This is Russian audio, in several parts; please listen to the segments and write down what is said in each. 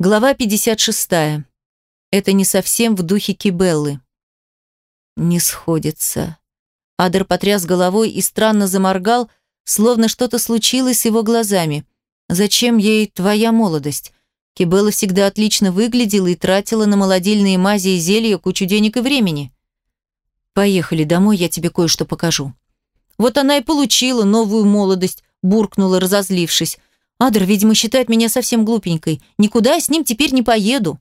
Глава 56. Это не совсем в духе Кибеллы. Не сходится. Адер потряс головой и странно заморгал, словно что-то случилось с его глазами. Зачем ей твоя молодость? Кибелла всегда отлично выглядела и тратила на молодильные мази и зелья кучу денег и времени. Поехали домой, я тебе кое-что покажу. Вот она и получила новую молодость, буркнула, разозлившись. Адр, видимо, считает меня совсем глупенькой. Никуда я с ним теперь не поеду.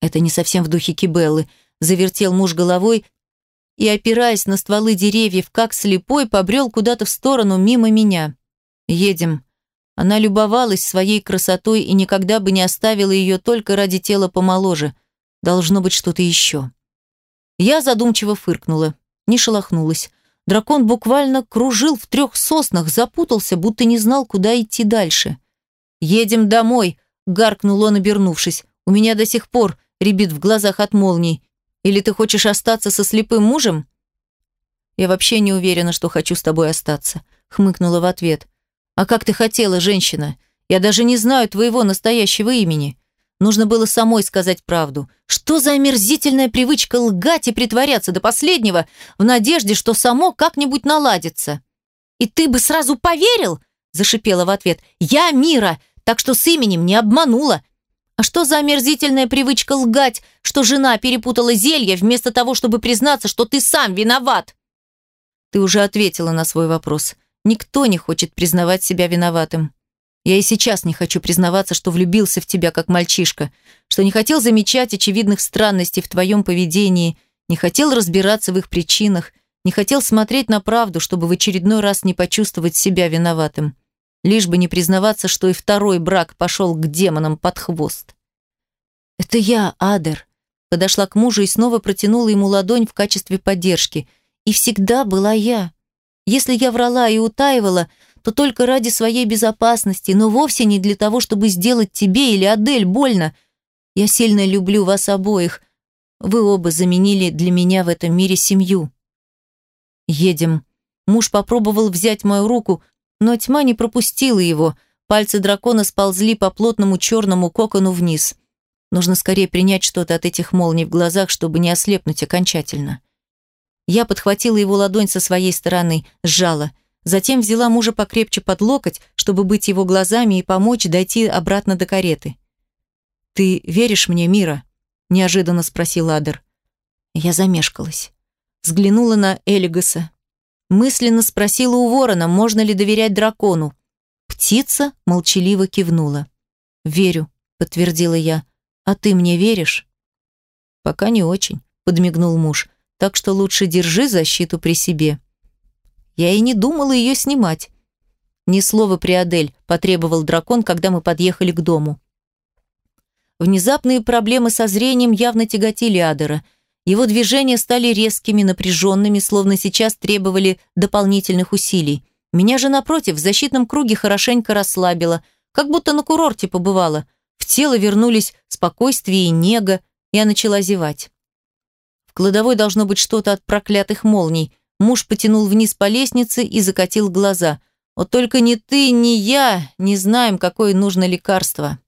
Это не совсем в духе Кибеллы. Завертел муж головой и, опираясь на стволы деревьев, как слепой, побрел куда-то в сторону мимо меня. Едем. Она любовалась своей красотой и никогда бы не оставила ее только ради тела помоложе. Должно быть что-то еще. Я задумчиво фыркнула, не шелохнулась. Дракон буквально кружил в трех соснах, запутался, будто не знал, куда идти дальше. «Едем домой», — гаркнул он, обернувшись. «У меня до сих пор рябит в глазах от молний. Или ты хочешь остаться со слепым мужем?» «Я вообще не уверена, что хочу с тобой остаться», — хмыкнула в ответ. «А как ты хотела, женщина? Я даже не знаю твоего настоящего имени. Нужно было самой сказать правду. Что за омерзительная привычка лгать и притворяться до последнего в надежде, что само как-нибудь наладится? «И ты бы сразу поверил?» – зашипела в ответ. «Я Мира, так что с именем не обманула. А что за омерзительная привычка лгать, что жена перепутала зелье вместо того, чтобы признаться, что ты сам виноват?» Ты уже ответила на свой вопрос. Никто не хочет признавать себя виноватым. Я и сейчас не хочу признаваться, что влюбился в тебя как мальчишка, что не хотел замечать очевидных странностей в твоем поведении, не хотел разбираться в их причинах, не хотел смотреть на правду, чтобы в очередной раз не почувствовать себя виноватым. Лишь бы не признаваться, что и второй брак пошел к демонам под хвост. «Это я, Адер», подошла к мужу и снова протянула ему ладонь в качестве поддержки. «И всегда была я. Если я врала и утаивала, то только ради своей безопасности, но вовсе не для того, чтобы сделать тебе или Адель больно. Я сильно люблю вас обоих. Вы оба заменили для меня в этом мире семью. Едем. Муж попробовал взять мою руку, но тьма не пропустила его. Пальцы дракона сползли по плотному черному кокону вниз. Нужно скорее принять что-то от этих молний в глазах, чтобы не ослепнуть окончательно. Я подхватила его ладонь со своей стороны, сжала – Затем взяла мужа покрепче под локоть, чтобы быть его глазами и помочь дойти обратно до кареты. «Ты веришь мне, Мира?» – неожиданно спросил Адер. Я замешкалась. Взглянула на Элигаса. Мысленно спросила у ворона, можно ли доверять дракону. Птица молчаливо кивнула. «Верю», – подтвердила я. «А ты мне веришь?» «Пока не очень», – подмигнул муж. «Так что лучше держи защиту при себе». Я и не думала ее снимать. Ни слова при Адель, потребовал дракон, когда мы подъехали к дому. Внезапные проблемы со зрением явно тяготили Адера. Его движения стали резкими, напряженными, словно сейчас требовали дополнительных усилий. Меня же, напротив, в защитном круге хорошенько расслабило, как будто на курорте побывала. В тело вернулись спокойствие и нега, я начала зевать. В кладовой должно быть что-то от проклятых молний. Муж потянул вниз по лестнице и закатил глаза. «Вот только ни ты, ни я не знаем, какое нужно лекарство».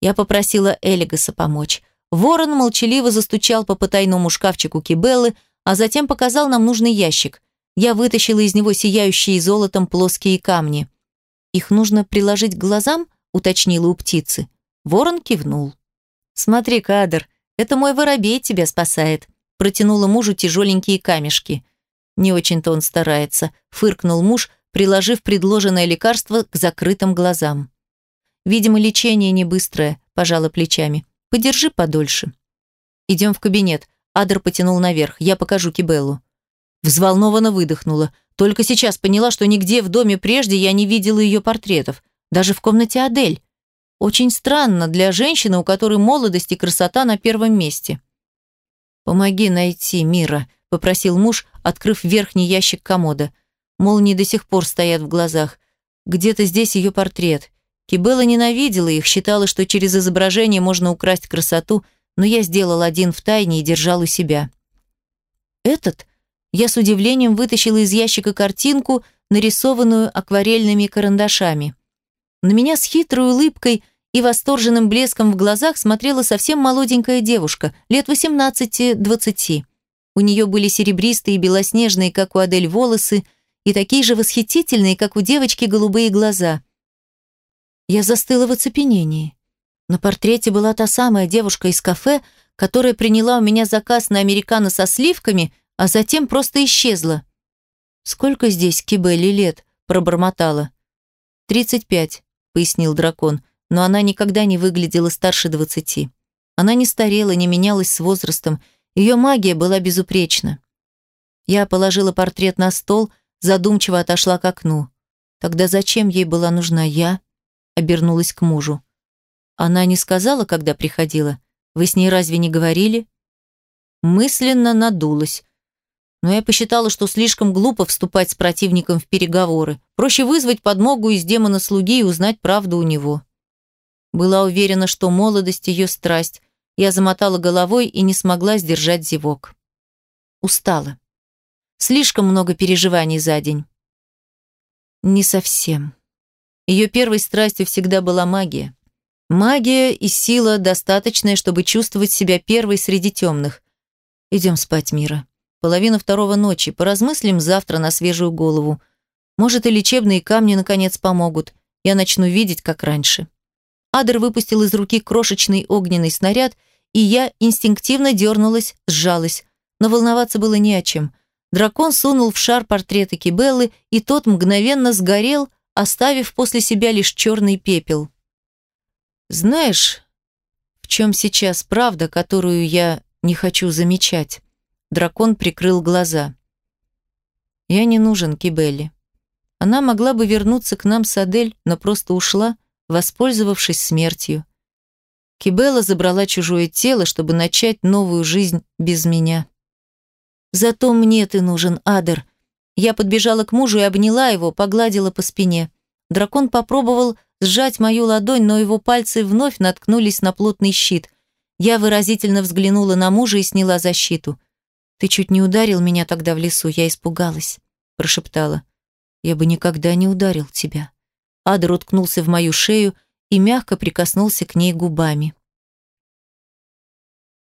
Я попросила Элигаса помочь. Ворон молчаливо застучал по потайному шкафчику Кибеллы, а затем показал нам нужный ящик. Я вытащила из него сияющие золотом плоские камни. «Их нужно приложить к глазам?» – уточнила у птицы. Ворон кивнул. «Смотри, Кадр, это мой воробей тебя спасает», – протянула мужу тяжеленькие камешки. Не очень-то он старается, фыркнул муж, приложив предложенное лекарство к закрытым глазам. Видимо, лечение не быстрое, пожала плечами. Подержи подольше. Идем в кабинет. Адер потянул наверх. Я покажу Кибеллу. Взволнованно выдохнула. Только сейчас поняла, что нигде в доме прежде я не видела ее портретов. Даже в комнате Адель. Очень странно для женщины, у которой молодость и красота на первом месте. «Помоги найти Мира», попросил муж, открыв верхний ящик комода. Молнии до сих пор стоят в глазах. Где-то здесь ее портрет. Кибелла ненавидела их, считала, что через изображение можно украсть красоту, но я сделал один в тайне и держал у себя. Этот я с удивлением вытащила из ящика картинку, нарисованную акварельными карандашами. На меня с хитрой улыбкой и восторженным блеском в глазах смотрела совсем молоденькая девушка, лет 18-20. У нее были серебристые и белоснежные, как у Адель, волосы, и такие же восхитительные, как у девочки, голубые глаза. Я застыла в оцепенении. На портрете была та самая девушка из кафе, которая приняла у меня заказ на американо со сливками, а затем просто исчезла. «Сколько здесь Кибелли лет?» – пробормотала. «Тридцать пять», – пояснил дракон, но она никогда не выглядела старше двадцати. Она не старела, не менялась с возрастом, ее магия была безупречна. Я положила портрет на стол, задумчиво отошла к окну. Тогда зачем ей была нужна я? Обернулась к мужу. Она не сказала, когда приходила? Вы с ней разве не говорили? Мысленно надулась. Но я посчитала, что слишком глупо вступать с противником в переговоры. Проще вызвать подмогу из демона слуги и узнать правду у него. Была уверена, что молодость ее страсть, я замотала головой и не смогла сдержать зевок. Устала. Слишком много переживаний за день. Не совсем. Ее первой страстью всегда была магия. Магия и сила достаточная, чтобы чувствовать себя первой среди темных. Идем спать, Мира. Половина второго ночи. Поразмыслим завтра на свежую голову. Может, и лечебные камни наконец помогут. Я начну видеть, как раньше. Адер выпустил из руки крошечный огненный снаряд, и я инстинктивно дернулась, сжалась. Но волноваться было не о чем. Дракон сунул в шар портреты Кибеллы, и тот мгновенно сгорел, оставив после себя лишь черный пепел. «Знаешь, в чем сейчас правда, которую я не хочу замечать?» Дракон прикрыл глаза. «Я не нужен Кибелли. Она могла бы вернуться к нам с Адель, но просто ушла, воспользовавшись смертью. Кибела забрала чужое тело, чтобы начать новую жизнь без меня. «Зато мне ты нужен, Адер». Я подбежала к мужу и обняла его, погладила по спине. Дракон попробовал сжать мою ладонь, но его пальцы вновь наткнулись на плотный щит. Я выразительно взглянула на мужа и сняла защиту. «Ты чуть не ударил меня тогда в лесу, я испугалась», – прошептала. «Я бы никогда не ударил тебя». Адер уткнулся в мою шею и мягко прикоснулся к ней губами.